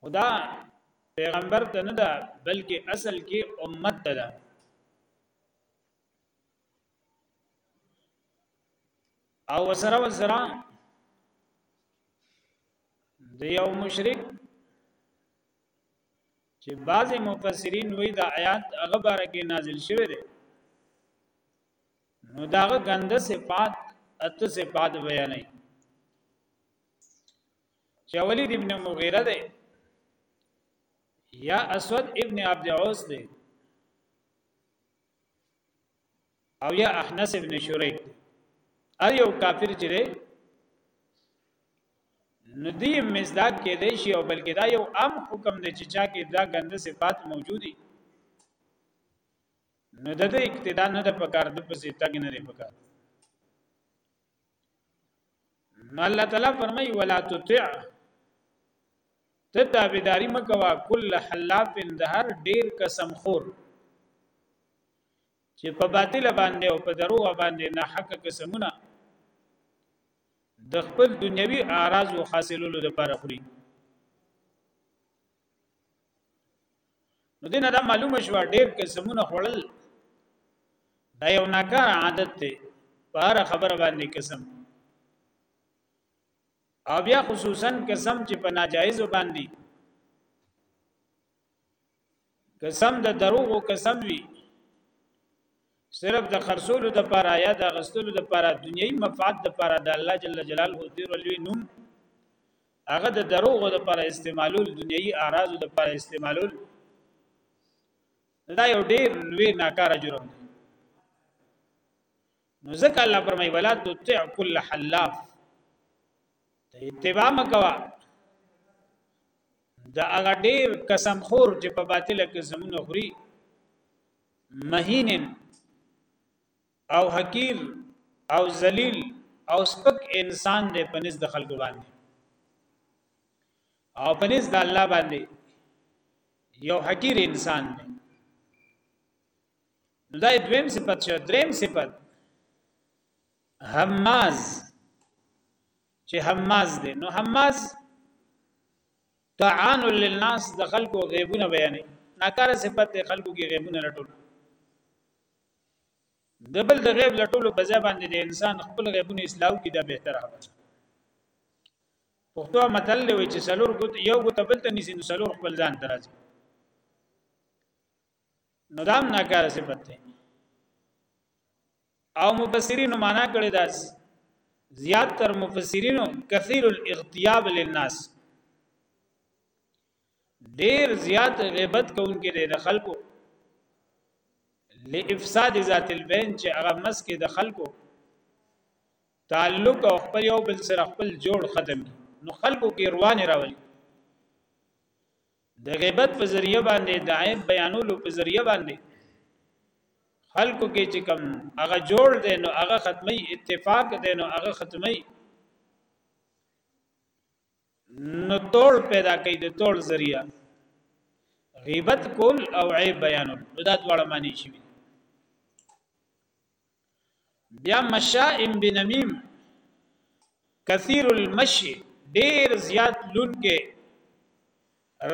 خدا پیغمبر ته نه ده بلکې اصل کې امت ته ده او وسره وسره د یو مشرک چې بعض مفسرین وایي دا آیات هغه باره کې نازل شوی دی نو داغه غنده صفات اته صفات بیانې چې ولید ابن مغیره دی یا اسود ابن عبد عوس دی او یا احنس ابن شریک دی ار یو کافر چې دی نو دی مزداق کې دی شي او بلکې دا یو عام حکم دی چې چا کې دا غنده صفات موجودي نو د دې اقتدا نه د پکار د پسې تګ نه لري پکار الله تعالی فرمای ولا تطع ته تابعداري مکوا کل حلاف دهر ډیر قسم خور چې په باطل باندې او په دروغ باندې نه حق قسمونه د خپل دنیوي اعراض او حاصلولو لپاره خوري نو دینه دا معلومه شو ډیر قسمونه خړل دا یو ناکار عادت دی په هر خبره باندې قسم او بیا خصوصا قسم چې په ناجایز باندې قسم د دروغ او قسم وی صرف د خرصولو د پاره یا د غستلو د پاره دنیوي مفاد د پاره د الله جل جلاله دې ولوي نوم هغه د دروغو لپاره استعمالول دنیوي اعراضو لپاره استعمالول دا یو ډیر لوی ناکاره جرم دی نو ځکه الله فرمایي ولا تطع كل حلاف ته اتباع مکوا دا هغه ډیر قسم خور چې په باطل کې زمونه خوري مهینن او حقیر او ذلیل او سپک انسان دی پنځ د خلکو باندې او پنځ د الله باندې یو حقیر انسان دی نو دا دویم صفت شو دریم صفت حماز چې حماز دی نو حماز تعان للناس د خلکو غیبونه بیانې ناکاره صفت د خلکو کې غیبونه لټول د بل د غیب لټولو په ځای باندې د انسان خپل غیبونه اصلاح کی دا بهتره خبره ده پښتو متل دی چې سلور ګوت یو ګوت بل ته نسی نو سلور خپل ځان ترازی نو دام ناکار صفت ده او مفسرین معنا کړی دا زیات تر مفسرین کثیر الاغتیاب للناس ډیر زیات غیبت کوونکې دی د خلکو لافساد ذات البین چې هغه مسکه د خلکو تعلق او خپل یو بل سره خپل جوړ ختم کی نو خلکو کې روان راولي د غیبت په ذریعہ باندې د عیب بیانولو په ذریعہ باندې خلکو کې چې کوم هغه جوړ دی نو هغه ختمي اتفاق دی نو هغه ختمي نو تول پیدا کوي د تول ذریعہ غیبت کول او عیب بیانول نو دا دواړه معنی شي بیا مشائم بنمیم کثیر المشی ډیر زیات لون کې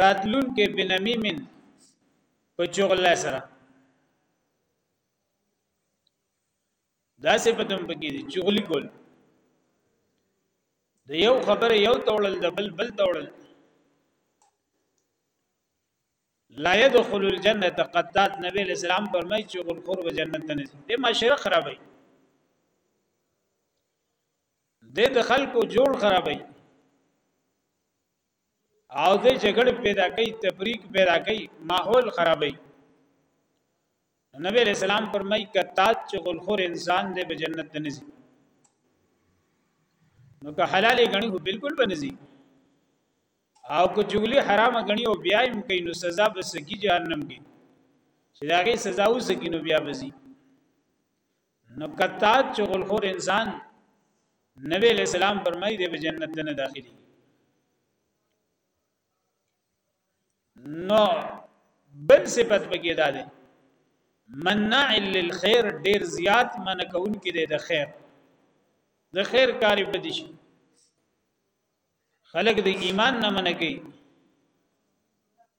راتلون کې بنمیمن په چغله سره دا صفت هم پکې دي چغلي کول د یو خبره یو توړل د بل بل توړل لا يدخل الجنه قطات نبی اسلام فرمایي چې غل خور به جنت ته نه ځي د معاشره خرابوي د خلکو جوړ خرابوي او د جګړې پیدا کوي تفریق پیدا کوي ماحول خرابوي نبی رسول الله فرمایي کتات چې غلخور انسان دی په جنت نه نزي نو که حلال غني خو بالکل بنزي او که جګړې حرام غني او بیا هم کوي نو سزا به سګي جهنم کې چې داګه سزا وسګي نو بیا بزي نو کتا چغل خور انسان نبی علیہ السلام فرمایي دی په جنت نه داخلي نو بل صفت پکې دا دی منع للخير ډیر زیات من کون کې دی د خیر د خیر کاری بدی شي خلق د ایمان نه من کوي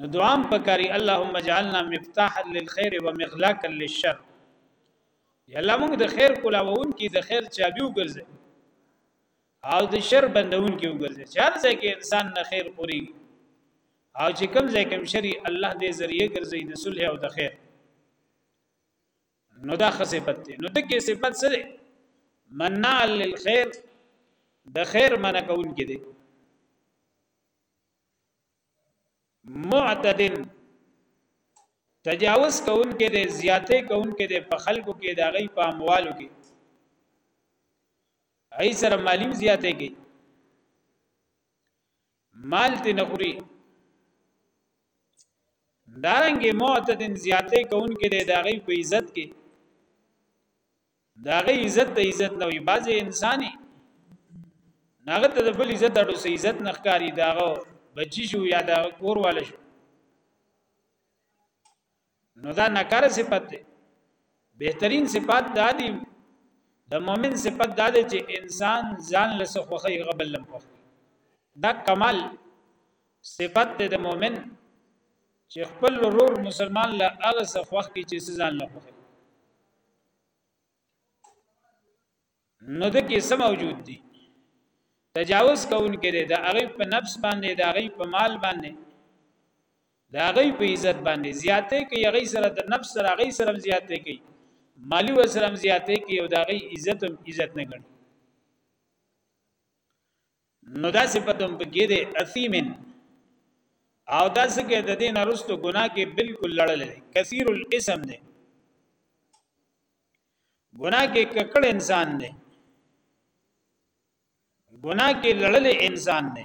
نو دعام پکاري اللهم اجعلنا مفتاحا للخير ومغلاقا للشر یا الله موږ د خیر کولاوون کې د خیر چابي وګرځي او د شر بندون کې وګرځي چې هر ځای کې انسان نه خیر خوري او چې کوم ځای کوم شری الله دې ذریعہ ګرځي د صلح او د خیر نو دا خصفت دی نو دغه صفت څه دی منع للخير د خیر منع کون کې دی معتدن تجاوز کون کې د زیاتې کون کې د په خلکو کې د غي په اموالو کې ای سره مالیم زیاتې کې مال تی نخوري دارنګ معتدن زیاتې کون کې د غي په عزت کې دا غي عزت ته عزت نه وي بعضي انساني هغه ته د بل عزت اړو سي عزت نه ښکاری دا بچی شو یا دا کور والا شو نو دا نکاره صفت ده بهترین صفات دا دي د مؤمن صفت دا ده چې انسان ځان له سخوخي غبل لم خوخي دا کمال صفت ده د مؤمن چې خپل ورور مسلمان له هغه سخوخي چې ځان له خوخي نو د کې سم موجود دي تجاوز کون کې دي د هغه په نفس باندې د هغه په مال باندې د هغه په عزت باندې زیاتې کوي هغه سره د نفس سره هغه سره زیاتې کوي مالی و سره زیاتې کوي او د هغه عزت هم عزت نه ګڼي نو دا صفت هم پکې دی اثیمن او دا څنګه د دین ارستو ګناه کې بالکل لړل دي کثیر الاسم دی ګناه کې ککړ انسان دی ګناه کې لړل انسان دی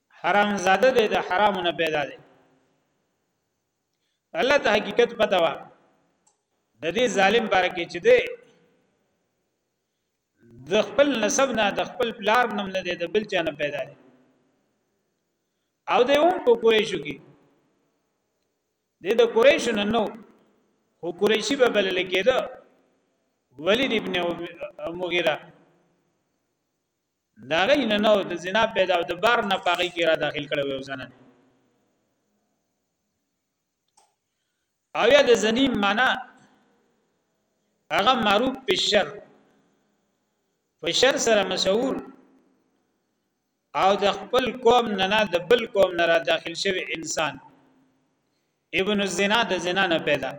حرام زاده دی د حرام نه پیدا دی الله ته حقیقت پتا وا د دې ظالم بار کې چې دی د خپل نسب نه د خپل پلار نم نه دی د بل چا نه پیدا دی او د هم په قریشو کې د د قریشو نه نو خو قریشی به بلل کېده ولید ابن مغیره دا غي نه نو د زنا پیدا او د بار نه پاغي کې را داخل کړو یو زنه او یا د زنی معنا هغه معروف په شر په شر سره مشهور او د خپل قوم نه نه د بل قوم نه را داخل شوی انسان ابن الزنا د زنا نه پیدا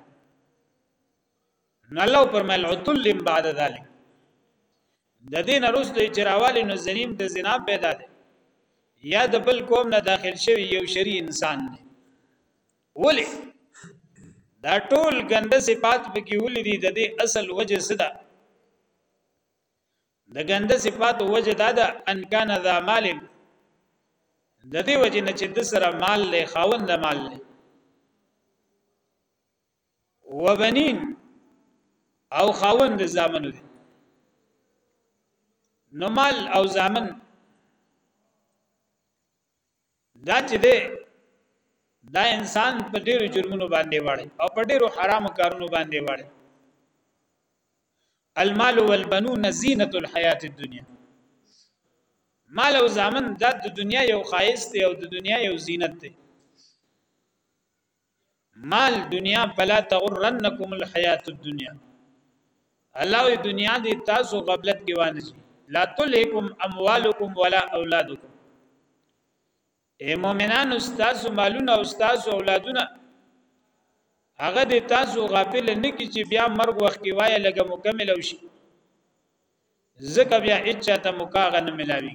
نو الله فرمایل عتل بعد ذلک د دې نرسته چې راوالی نو زنیم د زنا پیدا ده یا د بل قوم نه داخل شوی یو شری انسان دی ولی دا ټول ګنده صفات پکې ولې دي د دې اصل وجه څه ده د ګنده صفات وجه دا ده ان کان ذا مال د دې وجه نه چې د سره مال له خاوند مال له وبنین او خاوند د زامنو دی نو مال او زامن دا چې دی دا انسان په ډیرو جرمونو باندې واړي او په ډیرو حرامو کارونو باندې واړي المال والبنون زینت الحیات الدنیا مال او زامن دا د دنیا یو خایست دی او د دنیا یو زینت دی مال دنیا فلا تغرنکم الحیات الدنیا الله وی دنیا دی تاسو غفلت کې وانه شي لا تلهکم اموالکم ولا اولادکم اے مومنان استاد مالونه استاد اولادونه هغه د تاسو غافل نه کی چې بیا مرګ وخت کې وای لګه مکمل او شي زکه بیا اچا ته مکاغه نه ملاوي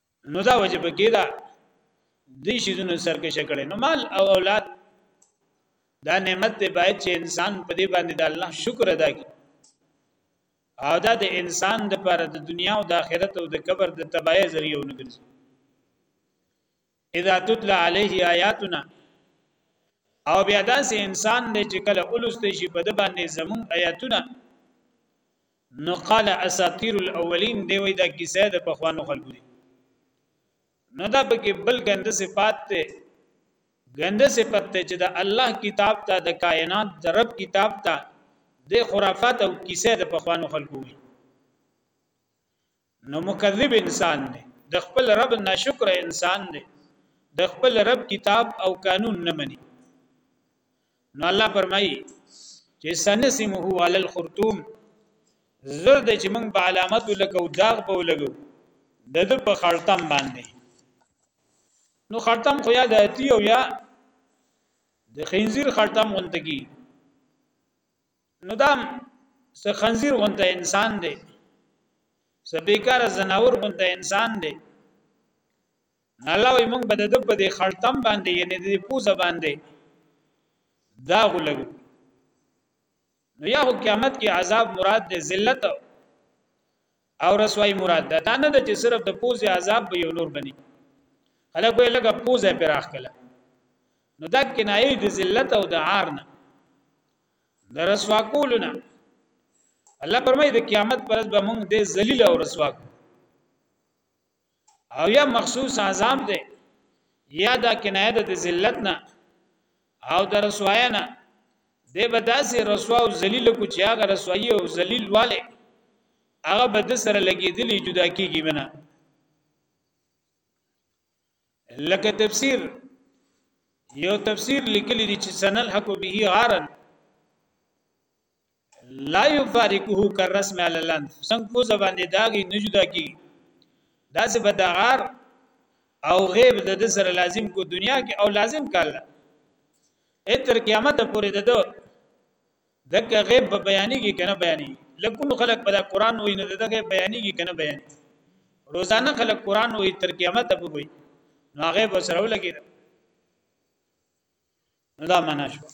نو دا وجه پکې دا دې شیزونو سرکش کړي نو مال او اولاد دا نعمت دی باید چې انسان په دې باندې د الله شکر ادا کړي او دا د انسان د پر د دنیا او د آخرت او د قبر د تباہی ذریعہ ونګرځي اذا تتلى عليه آیاتنا او بیا داسې انسان دی چې کله اولست شي په د باندې زمون آیاتونه نو قال اساطیر الاولین دی وای دا کیسه د پخوانو خلکو دی نو دا پکې بل غند صفات ته غند صفات ته چې د الله کتاب ته د کائنات د رب کتاب ته د خرافات او کیسه د پخوانو خلکو وي نو مکذب انسان دی د خپل رب ناشکر انسان دی د خپل رب کتاب او قانون نه مني نو الله فرمایي چې سنسمه علی الخرطوم زرد چې موږ په علامت لکو داغ په لګو د د په خړتم باندې نو خړتم خو یا د اتی او یا د خنزیر خړتم غونتګي نو دا څه خنزیر غونته انسان دی څه بیکار زناور غونته انسان دی الله وي موږ به د دب د خړتم باندې یعنی د پوزه باندې دا غلګو نو یا قیامت کې عذاب مراد د ذلت او رسوای مراد ده دا نه ده چې صرف د پوزې عذاب به یو نور بني خلک وی لګه پوزه پراخ کله نو دا کنایه د ذلت او د عار نه د رسوا کولونه الله پرمای د قیامت پرځ به موږ د ذلیل او رسوا کو او یا مخصوص عذاب دی یا دا کنایه د ذلت نه او د رسوای نه د بداسي رسوا او ذلیل کو چې هغه رسوایی او ذلیل والے هغه بد سره لګیدلی جدا کیږي بنا لکه تفسیر یو تفسیر لیکلی دی چې سنل حق به غارن لا یفارقه کرسم علی الان څنګه په زبانه داغي نه جدا کی دا څه بدغار او غیب د د سره لازم کو دنیا کې او لازم کال اتر قیامت پورې د دک غیب په بیانې کې کنه بیانې لکونو خلک په قرآن وې نه د غیب بیانې کې کنه بیانې روزانه خلک قرآن وې تر قیامت پورې نو غیب سره ولګي نو دا معنا شو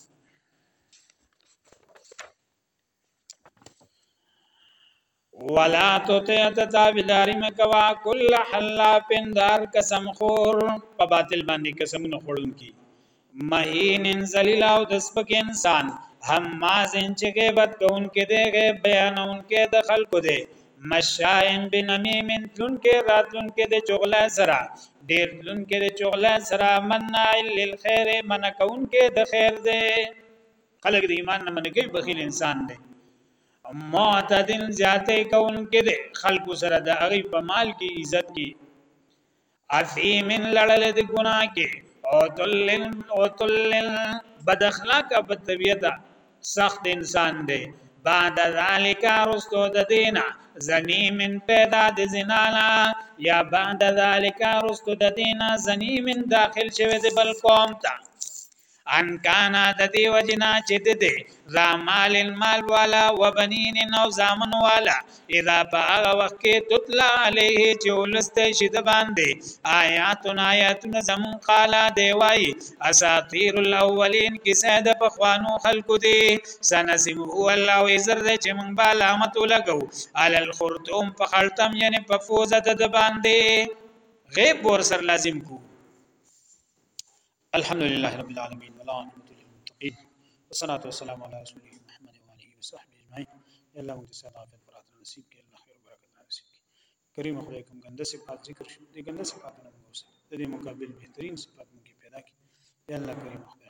ولا تطع تتابدار مکوا کل حلاف دار قسم خور په باطل باندې قسمونه خورون کی مهین ذلیل او د سپک انسان هم مازن چې غیبت کوونکې دی غیب بیانونکې د خلکو دی مشائن بنمیم تلون کې راتلون کې د چغلا سره ډیر تلون کې د چغلا سره منع للخير من کون کې د خیر دی خلک د ایمان نه منګي بخیل انسان دی معتدل زیاته کون کې د خلکو سره د هغه په مال کې عزت کې اثیم لړل د ګناه کې او تلل او تلل بد اخلاق په طبیعت سخت انسان دی بعد ذالک رستو د دینا زنی من پیدا د زنالا یا بعد ذالک رستو د دینا زنی من داخل شوه د بل قوم ته ان کان د دې وجې نه چې د دی ذا مال مال والا و بنین او زامن والا اذا په هغه وخت کې تطلع علیه چې ولسته شي د باندې آیاتنا آیاتونه زمون قالا دی وای اساطیر الاولین کیسه د پخوانو خلکو دی سنسم هو الله وی زر دی چې مونږ به علامت ولګو علی الخرطوم په خلطم یعنی په فوزه د باندې غیب ور سر لازم کو الحمد لله رب العالمين ولا عاقبة للمتقين والصلاة والسلام على رسوله محمد وآله وصحبه أجمعين يا الله موږ ته ساده عافیت برات نصیب کړي الله خیر برکت نصیب کړي کریم خدای کوم ګنده صفات ذکر شو دې ګنده صفات نه موږ سره د دې مقابل بهترین صفات موږ پیدا کړي يا الله کریم خدای